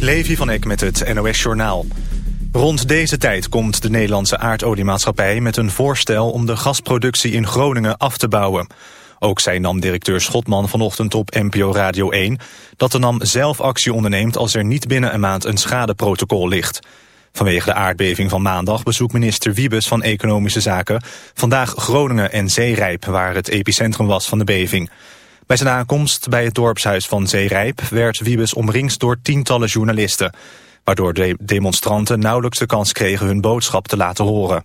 Levi van Eck met het NOS-journaal. Rond deze tijd komt de Nederlandse aardoliemaatschappij met een voorstel om de gasproductie in Groningen af te bouwen. Ook zei NAM-directeur Schotman vanochtend op NPO Radio 1 dat de NAM zelf actie onderneemt als er niet binnen een maand een schadeprotocol ligt. Vanwege de aardbeving van maandag bezoekt minister Wiebes van Economische Zaken vandaag Groningen en Zeerijp waar het epicentrum was van de beving. Bij zijn aankomst bij het dorpshuis van Zeerijp werd Wiebes omringd door tientallen journalisten, waardoor de demonstranten nauwelijks de kans kregen hun boodschap te laten horen.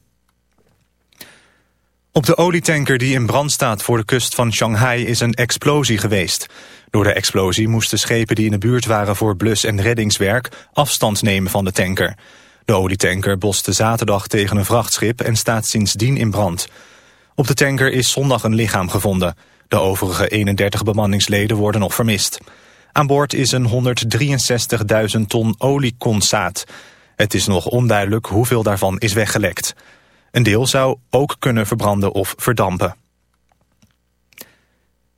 Op de olietanker die in brand staat voor de kust van Shanghai is een explosie geweest. Door de explosie moesten schepen die in de buurt waren voor blus- en reddingswerk afstand nemen van de tanker. De olietanker botste zaterdag tegen een vrachtschip en staat sindsdien in brand. Op de tanker is zondag een lichaam gevonden. De overige 31 bemanningsleden worden nog vermist. Aan boord is een 163.000 ton olieconsaat. Het is nog onduidelijk hoeveel daarvan is weggelekt. Een deel zou ook kunnen verbranden of verdampen.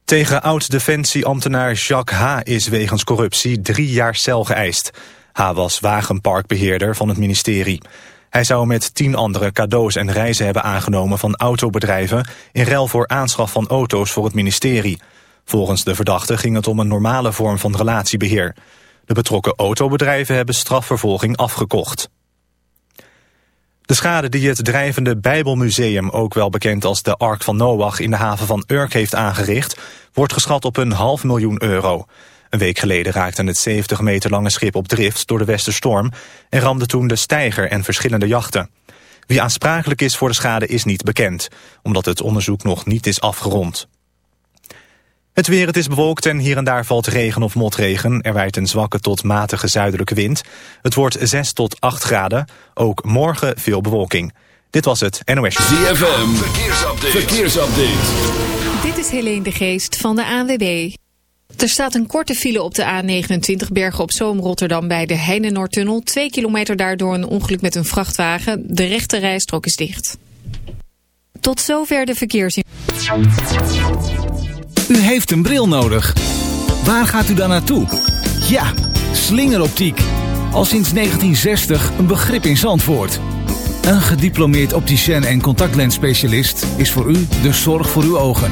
Tegen oud-defensieambtenaar Jacques H. is wegens corruptie drie jaar cel geëist. H. was wagenparkbeheerder van het ministerie. Hij zou met tien andere cadeaus en reizen hebben aangenomen van autobedrijven... in ruil voor aanschaf van auto's voor het ministerie. Volgens de verdachte ging het om een normale vorm van relatiebeheer. De betrokken autobedrijven hebben strafvervolging afgekocht. De schade die het drijvende Bijbelmuseum, ook wel bekend als de Ark van Noach... in de haven van Urk heeft aangericht, wordt geschat op een half miljoen euro. Een week geleden raakte het 70 meter lange schip op drift door de westerstorm... en ramde toen de steiger en verschillende jachten. Wie aansprakelijk is voor de schade is niet bekend... omdat het onderzoek nog niet is afgerond. Het weer, het is bewolkt en hier en daar valt regen of motregen. Er waait een zwakke tot matige zuidelijke wind. Het wordt 6 tot 8 graden. Ook morgen veel bewolking. Dit was het NOS. ZFM, verkeersupdate. verkeersupdate. Dit is Helene de Geest van de ANWB. Er staat een korte file op de A29 Bergen op Zoom Rotterdam bij de Heinenoordtunnel. Twee kilometer daardoor een ongeluk met een vrachtwagen. De rechte rijstrook is dicht. Tot zover de verkeersin. U heeft een bril nodig. Waar gaat u dan naartoe? Ja, slingeroptiek. Al sinds 1960 een begrip in Zandvoort. Een gediplomeerd opticien en contactlensspecialist is voor u de zorg voor uw ogen.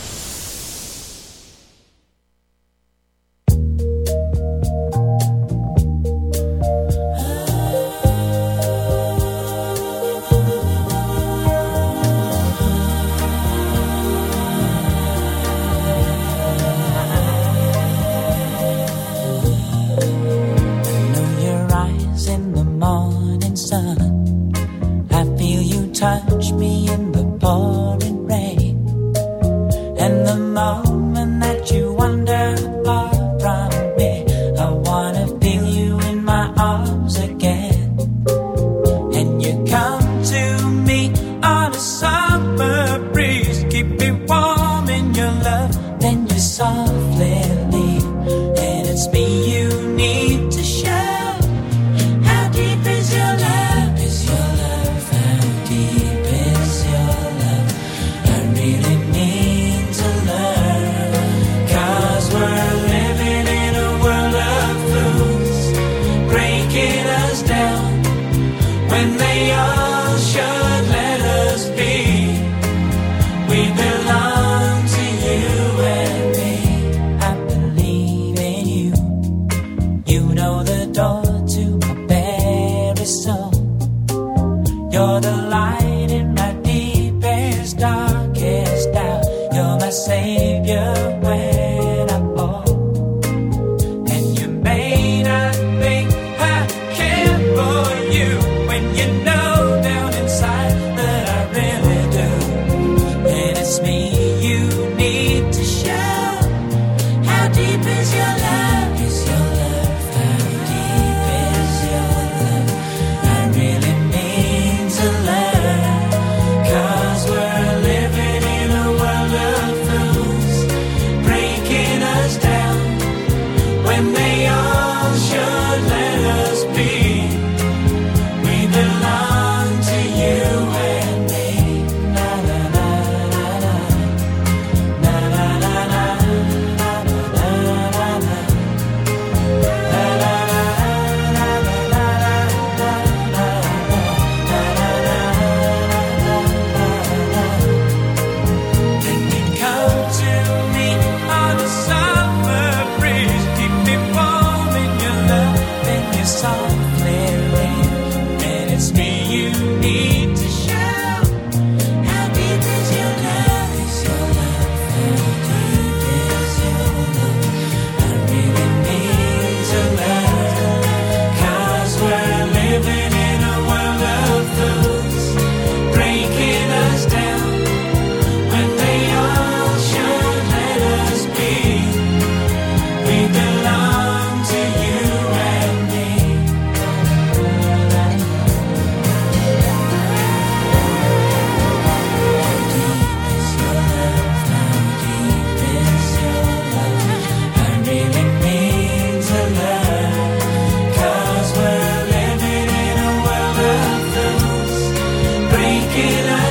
que la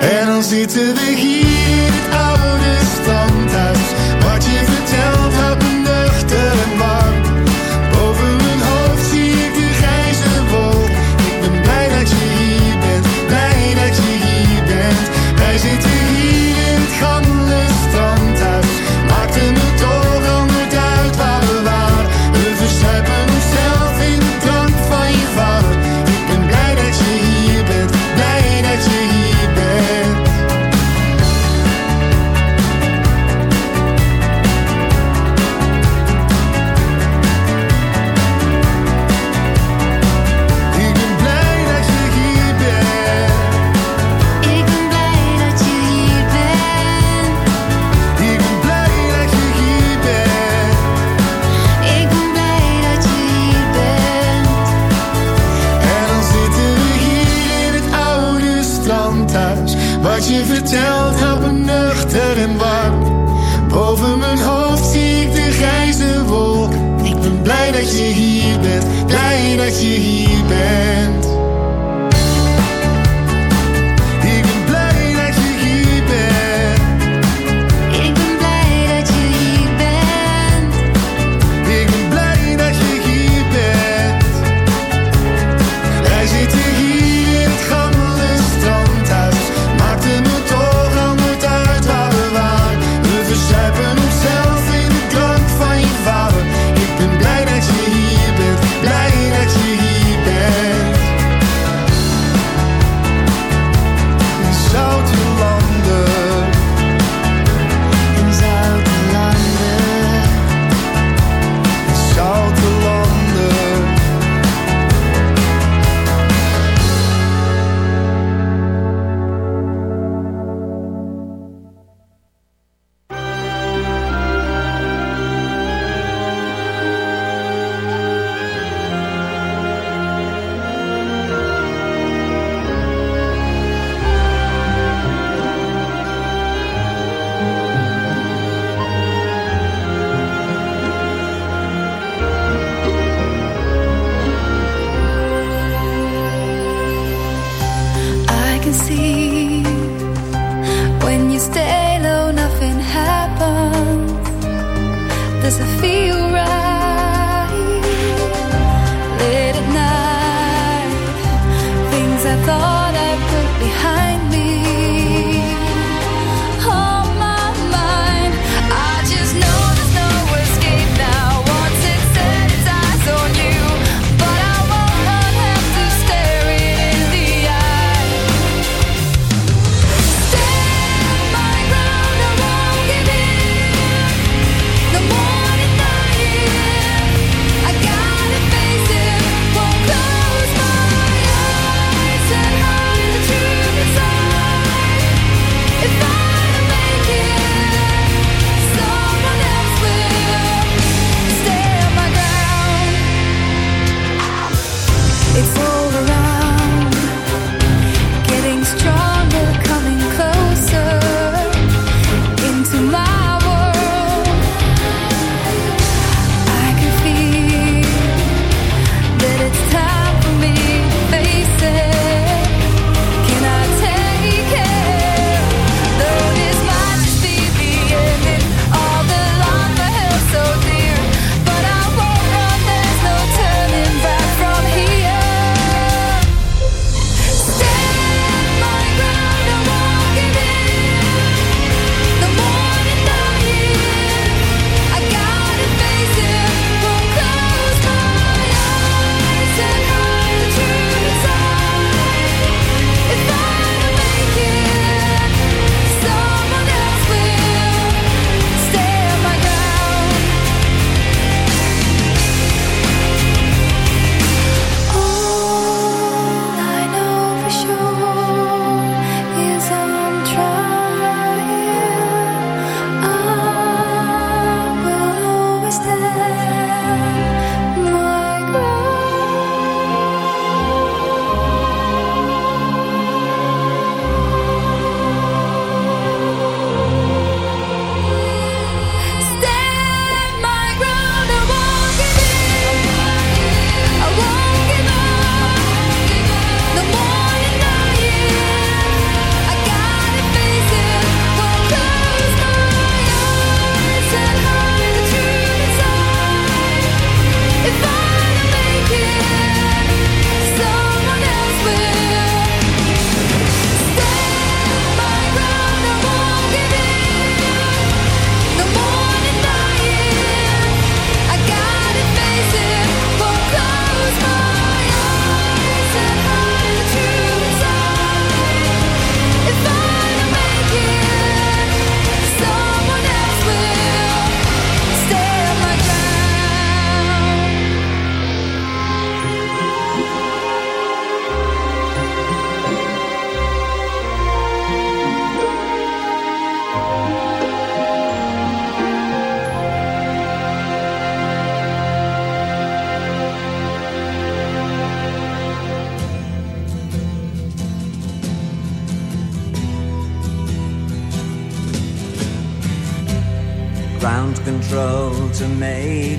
En dan zitten we hier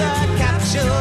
the capsule.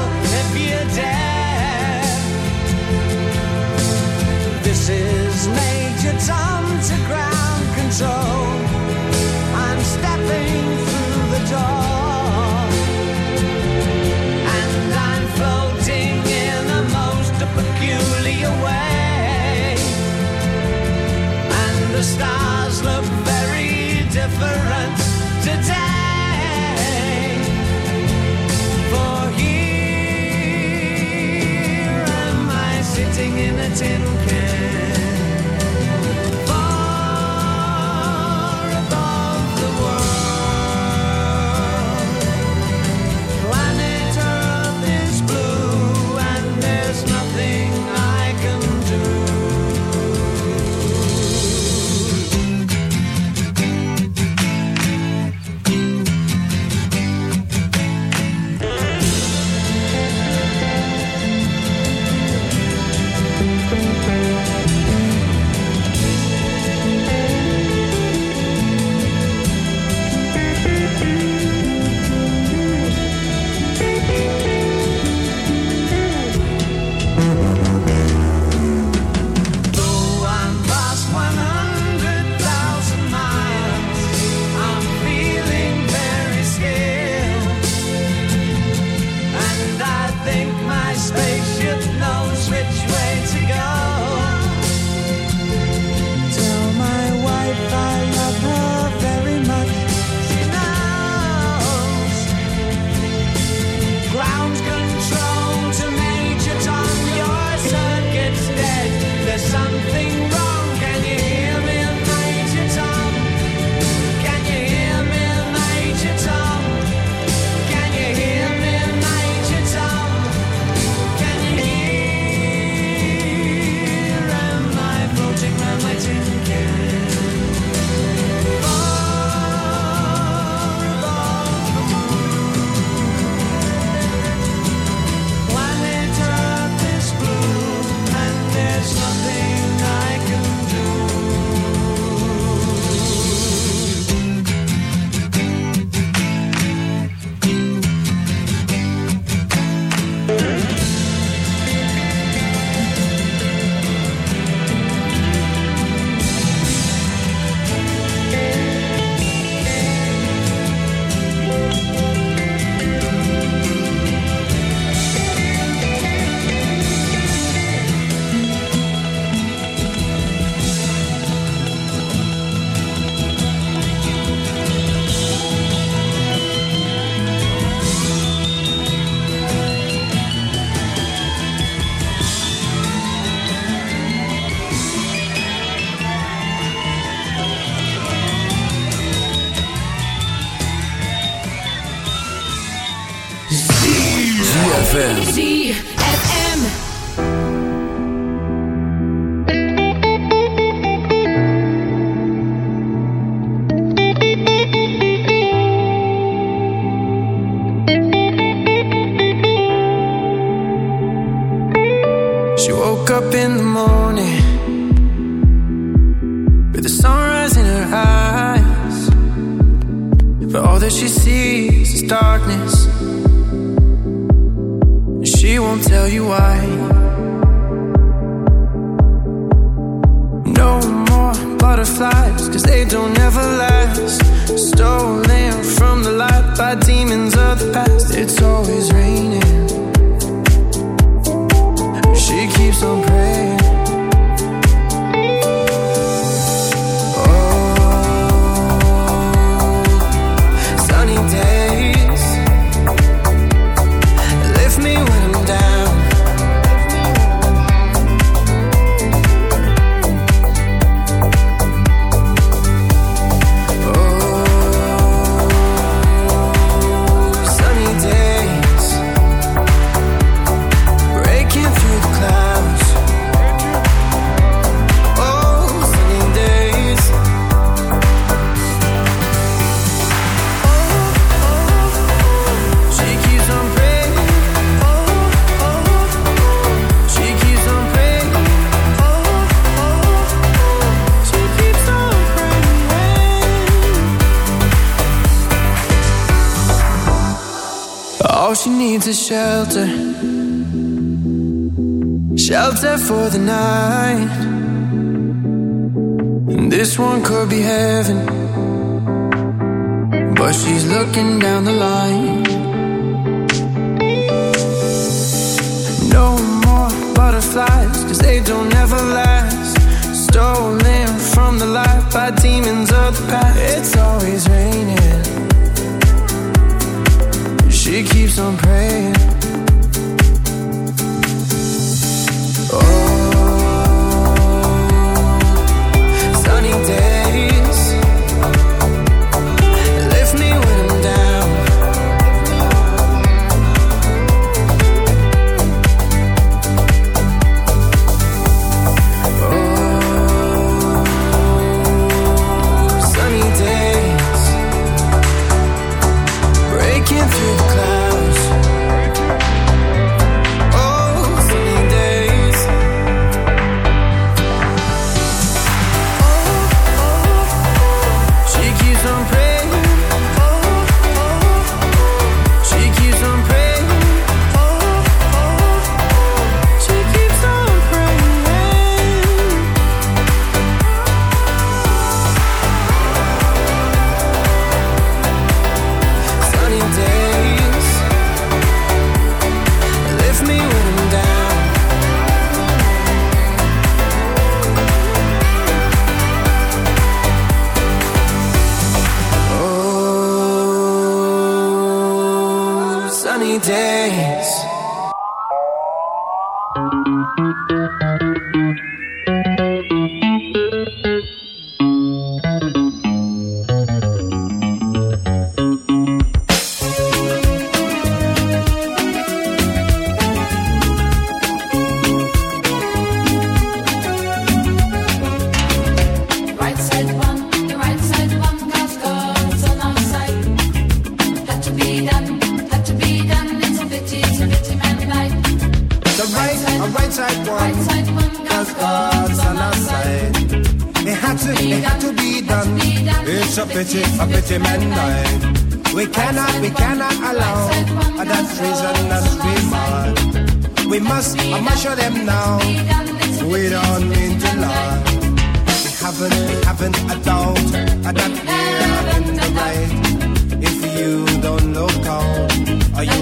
our team.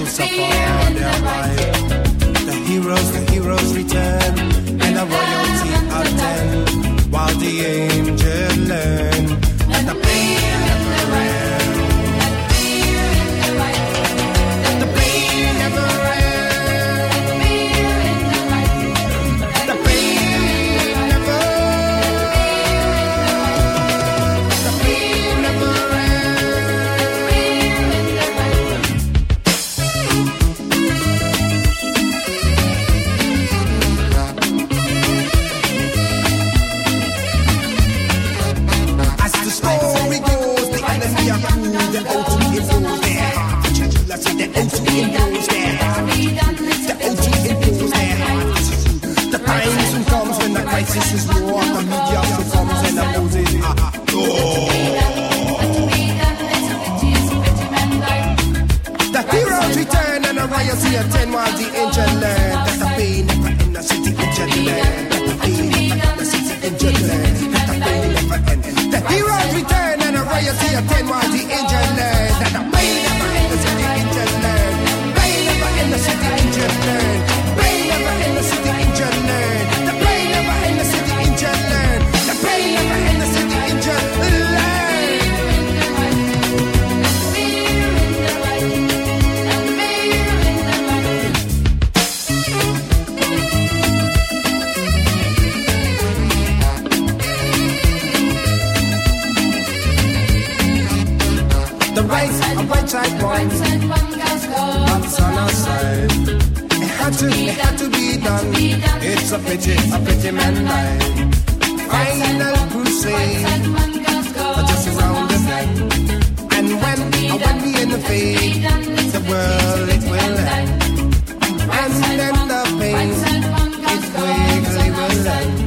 suffer their life. The heroes, the heroes return. it's a pretty man line. Final crusade, just around the. And when, and in the the world it will end. And then the pain, it will end.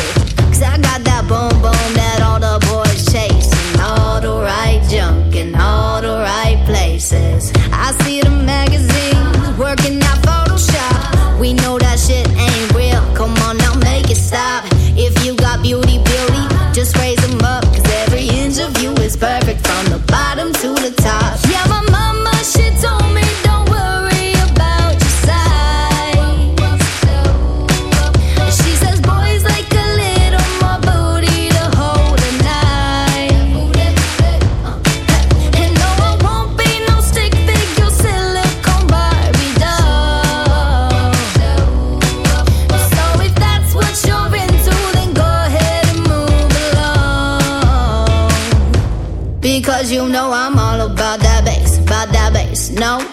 See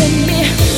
in me.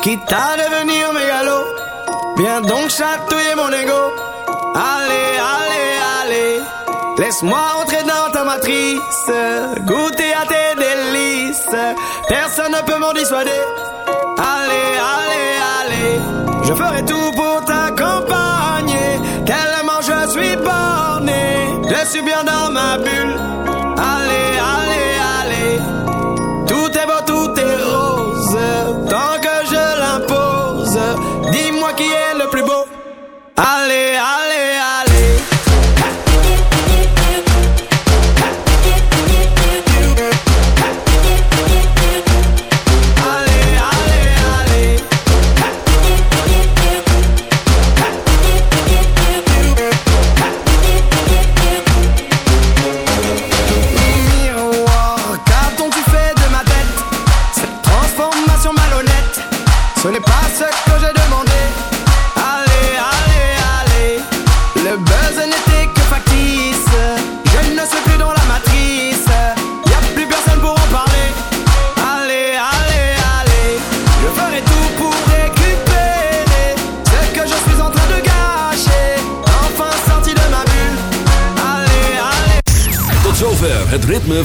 quitte à devenir mégalo. Viens donc chatouiller mon ego. Allez, allez, allez, laisse-moi entrer dans ta matrice, goûter à tes délices. Personne ne peut m'en dissuader. Allez, allez, allez, je ferai tout pour t'accompagner. Tellement je suis borné, je suis bien dans ma bulle. Allez, allez, allez.